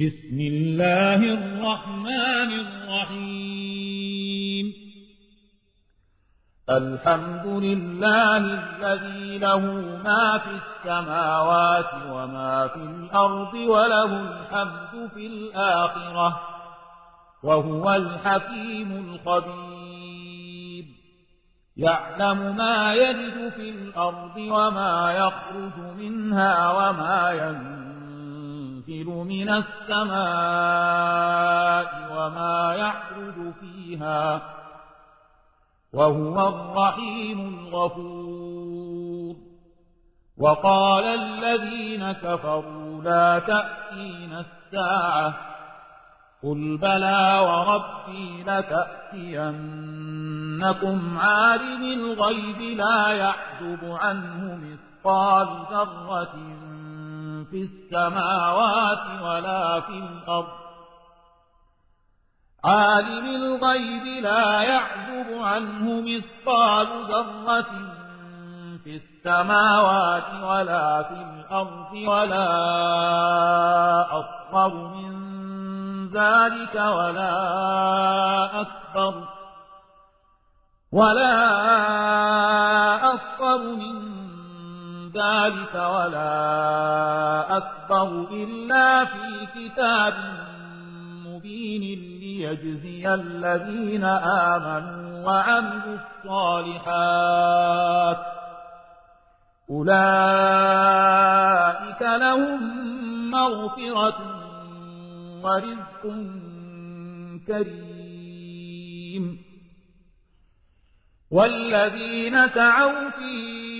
بسم الله الرحمن الرحيم. الحمد لله الذي له ما في السماوات وما في الأرض وله الحمد في الآخرة وهو الحكيم الخبير. يعلم ما يجد في الأرض وما يخرج منها وما ينزل من السماء وما يعرج فيها وهو الرحيم الغفور. وقال الذين كفروا لا تأتين الساعة قل بلى وربي لتأتينكم عالم الغيب لا يحجب عنه مثقال ذرة في السماوات ولا في الأرض. عالم الغيب لا يعزب عنه مثقال ذرة في السماوات ولا في الأرض ولا أصغر من ذلك ولا أكبر. ولا أصغر من ذلك ولا أكبر إلا في كتاب مبين ليجزي الذين آمنوا وعملوا الصالحات. أولئك لهم مغفرة ورزق كريم. والذين سعوا في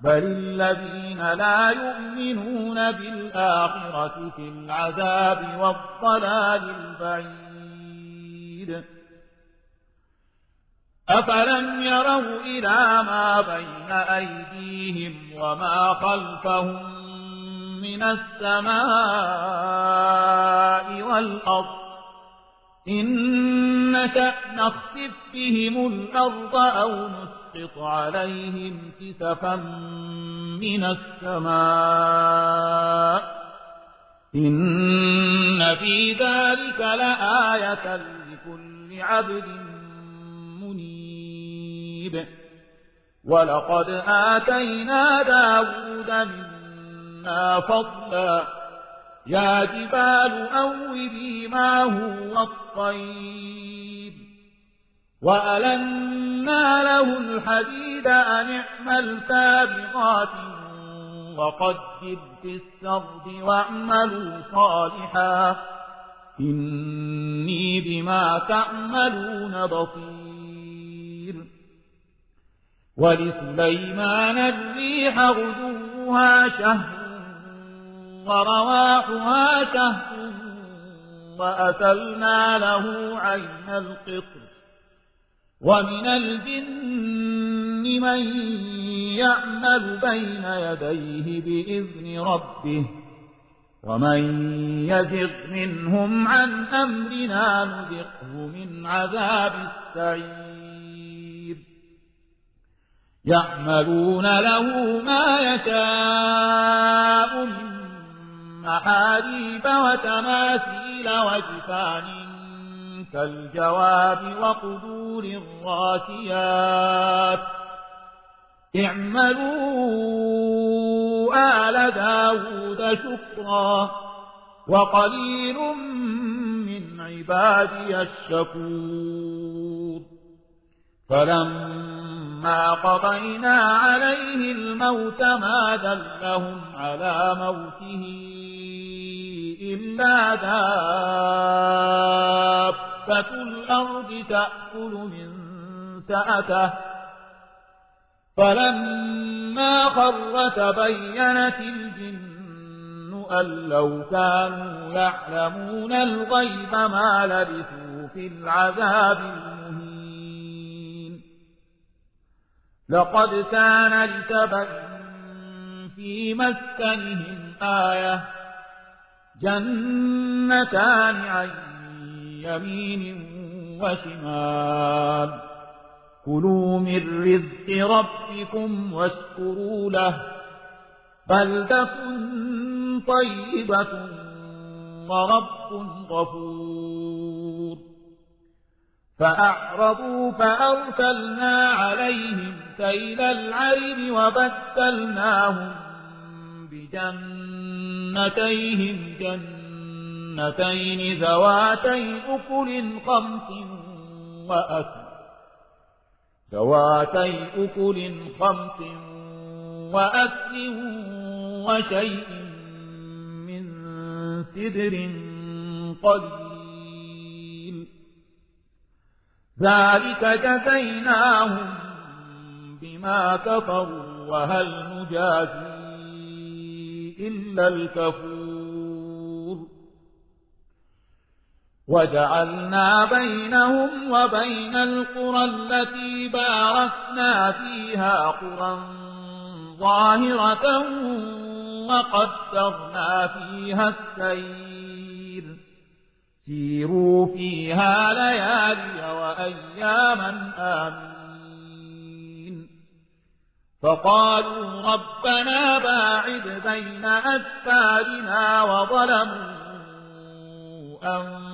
بل الذين لا يؤمنون بالآخرة في العذاب والضلال البعيد أفلم يروا إلى ما بين أيديهم وما خلفهم من السماء والأرض إن نشأ نخسف بهم الأرض أو نسقط عليهم كسفا من السماء إن في ذلك لآية لكل عبد منيب. ولقد آتينا داود منا فضلا. يا جبال أوبي معه والطير وألنا له الحديد أن اعمل سابغات وقدر في السرد واعملوا صالحا إني بما تعملون بصير ولسليمان الريح غدوها شهر ورواحها شهر وأسلنا له عين القطر ومن الجن من يعمل بين يديه بإذن ربه ومن يزغ منهم عن أمرنا نذقه من عذاب السعير. يعملون له ما يشاء من محاريب وتماثيل وجفان كالجواب وقدور الراسيات. اعملوا آل داود شكرا وقليل من عبادي الشكور. فلما قضينا عليه الموت ما دلهم على موته إلا دابة الأرض تأكل من سأته فلما خر تبينت الجن أن لو كانوا يعلمون الغيب ما لبثوا في العذاب المهين لقد كان لسبب في مسكنهم آية جنتان عن يمين وشمال. كلوا من رزق ربكم واشكروا له. بلدة طيبة ورب غفور. فأعرضوا فأرسلنا عليهم سيل العرم وبدلناهم بجنتيهم جنتين ذواتي أكل خمس وأكل. ذواتي أكل خمس وأكل وشيء من سدر قليل. ذلك جزيناهم بما كفروا وهل نجازي إلا الكفور. وجعلنا بينهم وبين القرى التي باركنا فيها قرى ظاهرة وقدرنا فيها السير. سيروا فيها ليالي وأياما آمين فقالوا ربنا باعد بين أسفارنا وظلموا أنفسهم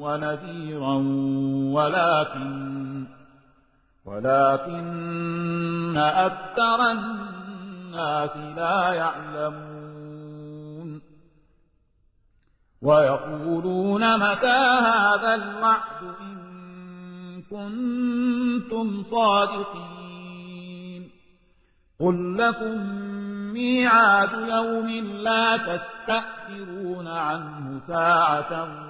ونذيرا ولكن ولكن أكثر الناس لا يعلمون. ويقولون متى هذا الوعد إن كنتم صادقين. قل لكم ميعاد يوم لا تستأثرون عنه ساعة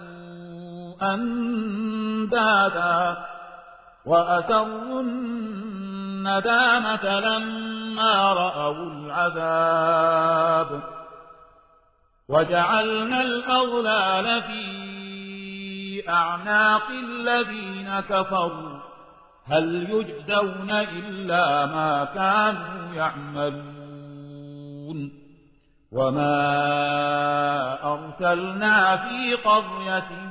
أندادا وأسروا الندامة لما رأوا العذاب وجعلنا الأغلال في أعناق الذين كفروا هل يجدون إلا ما كانوا يعملون وما أرسلنا في قرية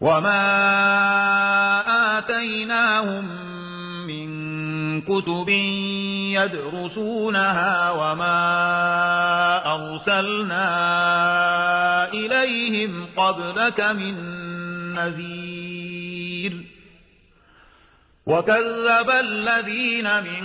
وما آتيناهم من كتب يدرسونها وما أرسلنا إليهم قبلك من نذير وكذب الذين من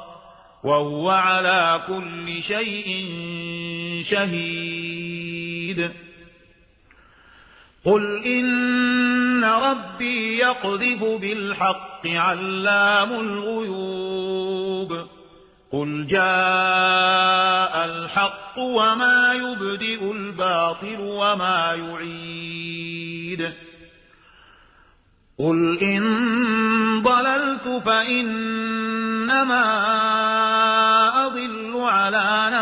وهو على كل شيء شهيد. قل إن ربي يقذف بالحق علام الغيوب. قل جاء الحق وما يبدئ الباطل وما يعيد. قل إن ضللت فإنما